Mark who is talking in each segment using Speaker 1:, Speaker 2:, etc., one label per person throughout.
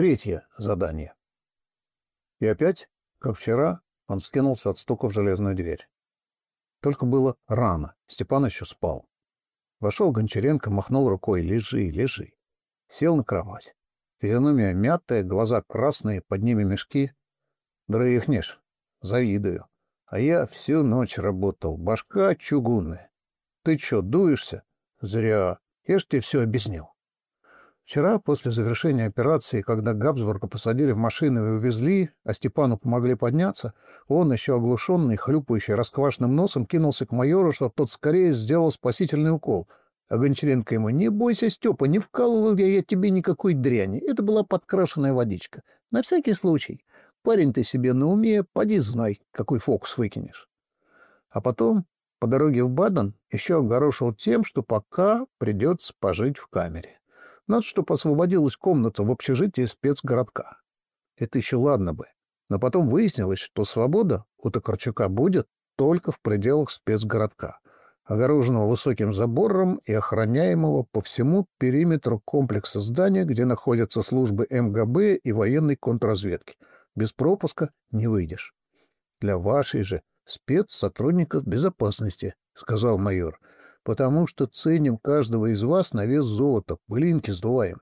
Speaker 1: Третье задание. И опять, как вчера, он скинулся от стука в железную дверь. Только было рано, Степан еще спал. Вошел Гончаренко, махнул рукой «Лежи, лежи». Сел на кровать. Физиономия мятая, глаза красные, под ними мешки. Дрыхнешь. Завидую. А я всю ночь работал, башка чугунная. Ты чё, дуешься? Зря. Я ж тебе все объяснил. Вчера, после завершения операции, когда Габсбурга посадили в машину и увезли, а Степану помогли подняться, он, еще оглушенный, хлюпающий расквашенным носом, кинулся к майору, чтобы тот скорее сделал спасительный укол. А Гончаренко ему «Не бойся, Степа, не вкалывал я, я тебе никакой дряни. Это была подкрашенная водичка. На всякий случай. Парень ты себе на уме, поди знай, какой фокус выкинешь». А потом, по дороге в Баден, еще огорошил тем, что пока придется пожить в камере. Надо, чтобы освободилась комната в общежитии спецгородка. Это еще ладно бы. Но потом выяснилось, что свобода у Токарчука будет только в пределах спецгородка, огороженного высоким забором и охраняемого по всему периметру комплекса здания, где находятся службы МГБ и военной контрразведки. Без пропуска не выйдешь. Для вашей же спецсотрудников безопасности, — сказал майор, — потому что ценим каждого из вас на вес золота, пылинки сдуваем.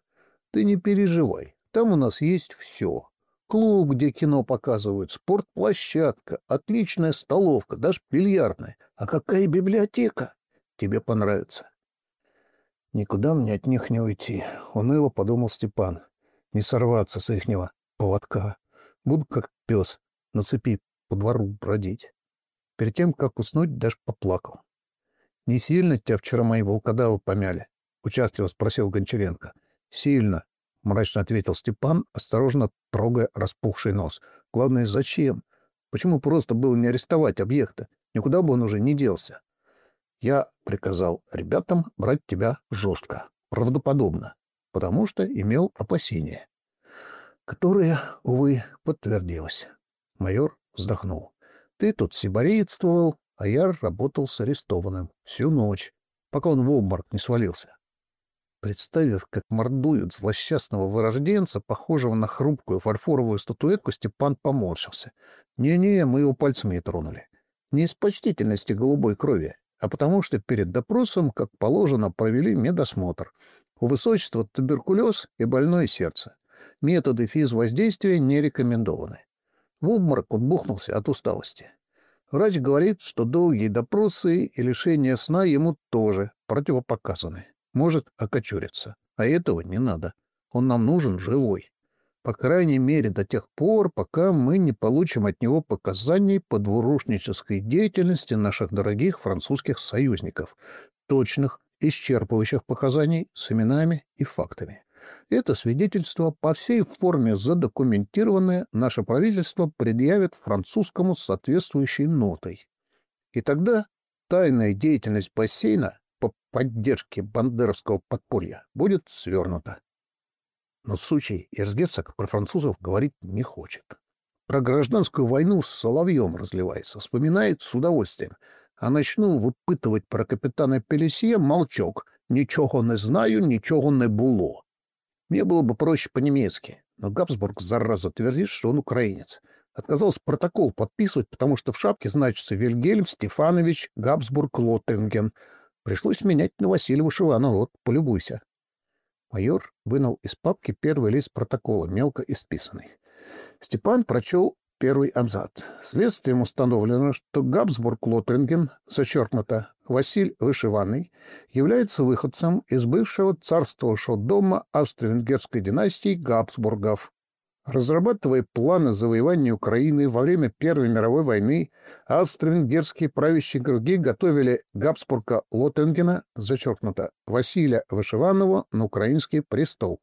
Speaker 1: Ты не переживай, там у нас есть все. Клуб, где кино показывают, спортплощадка, отличная столовка, даже бильярдная. А какая библиотека? Тебе понравится. Никуда мне от них не уйти, — уныло подумал Степан. Не сорваться с ихнего поводка. Буду как пес на цепи по двору бродить. Перед тем, как уснуть, даже поплакал. Не сильно тебя вчера мои волкодавы помяли? — участливо спросил Гончаренко. — Сильно, — мрачно ответил Степан, осторожно трогая распухший нос. — Главное, зачем? Почему просто было не арестовать объекта? Никуда бы он уже не делся. Я приказал ребятам брать тебя жестко, правдоподобно, потому что имел опасения, которые, увы, подтвердилось. Майор вздохнул. Ты тут сибарействовал, а я работал с арестованным всю ночь, пока он в обморок не свалился. Представив, как мордуют злосчастного вырожденца, похожего на хрупкую фарфоровую статуэтку, Степан поморщился. Не-не, мы его пальцами тронули. Не из почтительности голубой крови, а потому что перед допросом, как положено, провели медосмотр. У высочества туберкулез и больное сердце. Методы физвоздействия не рекомендованы. В обморок он бухнулся от усталости. Врач говорит, что долгие допросы и лишение сна ему тоже противопоказаны. Может окочуриться. А этого не надо. Он нам нужен живой. По крайней мере, до тех пор, пока мы не получим от него показаний по двурушнической деятельности наших дорогих французских союзников, точных, исчерпывающих показаний с именами и фактами. Это свидетельство по всей форме задокументированное наше правительство предъявит французскому соответствующей нотой. И тогда тайная деятельность бассейна по поддержке бандеровского подполья будет свернута. Но сучий эрцгерцог про французов говорить не хочет. Про гражданскую войну с соловьем разливается, вспоминает с удовольствием. А начну выпытывать про капитана Пелесье молчок. Ничего не знаю, ничего не было. Мне было бы проще по-немецки, но Габсбург, зараза, твердит, что он украинец. Отказался протокол подписывать, потому что в шапке значится Вильгельм Стефанович Габсбург Лоттенген. Пришлось менять на Васильева Шивана. Вот, полюбуйся. Майор вынул из папки первый лист протокола, мелко исписанный. Степан прочел Первый абзац. Следствием установлено, что Габсбург-Лотринген, зачеркнуто Василь Вышиванный, является выходцем из бывшего царствовавшего дома австро-венгерской династии Габсбургов. Разрабатывая планы завоевания Украины во время Первой мировой войны, австро-венгерские правящие круги готовили Габсбурга Лотенгена, зачеркнуто, Василия Вышиванного на украинский престол.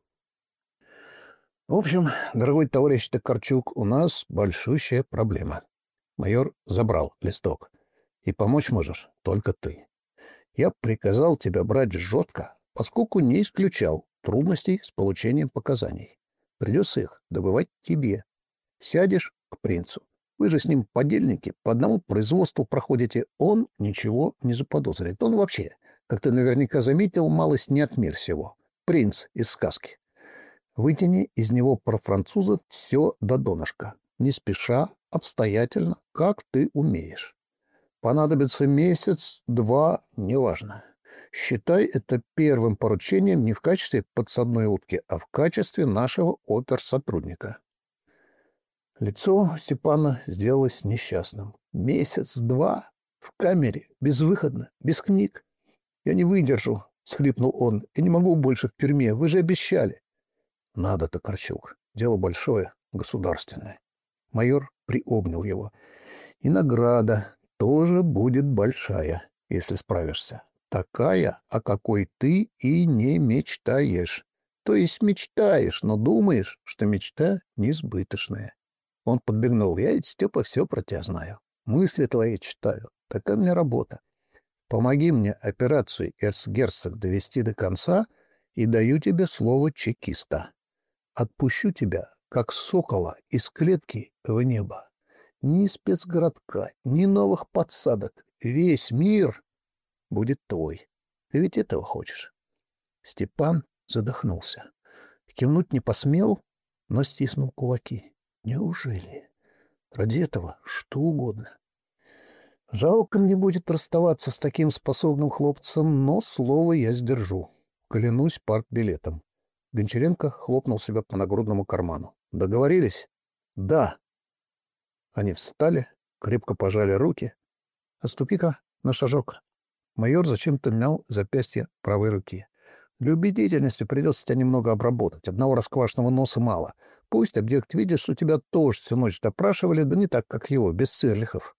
Speaker 1: В общем, дорогой товарищ Токарчук, у нас большущая проблема. Майор забрал листок. И помочь можешь только ты. Я приказал тебя брать жестко, поскольку не исключал трудностей с получением показаний. Придется их добывать тебе. Сядешь к принцу. Вы же с ним подельники, по одному производству проходите. Он ничего не заподозрит. Он вообще, как ты наверняка заметил, малость не от мир сего. Принц из сказки. Вытяни из него про француза все до донышка. Не спеша, обстоятельно, как ты умеешь. Понадобится месяц, два, неважно. Считай это первым поручением не в качестве подсадной утки, а в качестве нашего оперсотрудника. Лицо Степана сделалось несчастным. Месяц-два в камере, безвыходно, без книг. Я не выдержу, — схлипнул он. — Я не могу больше в тюрьме. Вы же обещали. — Надо, Токарчук. Дело большое, государственное. Майор приобнял его. — И награда тоже будет большая, если справишься. Такая, о какой ты и не мечтаешь. То есть мечтаешь, но думаешь, что мечта несбыточная. Он подбегнул. Я ведь, Степа, все про тебя знаю. Мысли твои читаю. Такая мне работа. Помоги мне операцию эрцгерцог довести до конца, и даю тебе слово чекиста. Отпущу тебя, как сокола, из клетки в небо. Ни спецгородка, ни новых подсадок. Весь мир будет твой. Ты ведь этого хочешь. Степан задохнулся. Кивнуть не посмел, но стиснул кулаки. Неужели? Ради этого что угодно. Жалко мне будет расставаться с таким способным хлопцем, но слово я сдержу. Клянусь партбилетом. Гончаренко хлопнул себя по нагрудному карману. Договорились? Да. Они встали, крепко пожали руки. Отступи-ка на шажок. Майор зачем-то мял запястье правой руки. Для убедительности придется тебя немного обработать. Одного расквашенного носа мало. Пусть объект видит, что тебя тоже всю ночь допрашивали, да не так, как его, без цирлихов.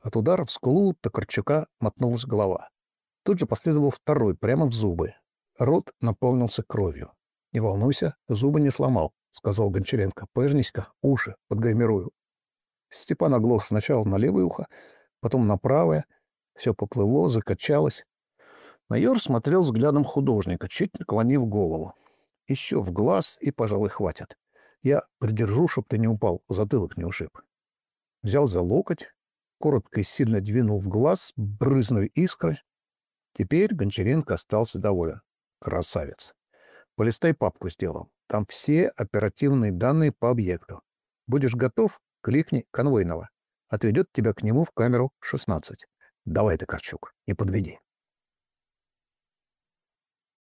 Speaker 1: От удара в скулу Токарчука мотнулась голова. Тут же последовал второй, прямо в зубы. Рот наполнился кровью. — Не волнуйся, зубы не сломал, — сказал Гончаренко. — Повернись-ка, уши подгаймирую. Степан оглох сначала на левое ухо, потом на правое. Все поплыло, закачалось. Майор смотрел взглядом художника, чуть наклонив голову. Еще в глаз, и, пожалуй, хватит. Я придержу, чтоб ты не упал, затылок не ушиб. Взял за локоть, коротко и сильно двинул в глаз, брызнув искры. Теперь Гончаренко остался доволен. Красавец. Полистай папку с делом. Там все оперативные данные по объекту. Будешь готов, кликни конвойного. Отведет тебя к нему в камеру 16. Давай ты, Корчук, не подведи.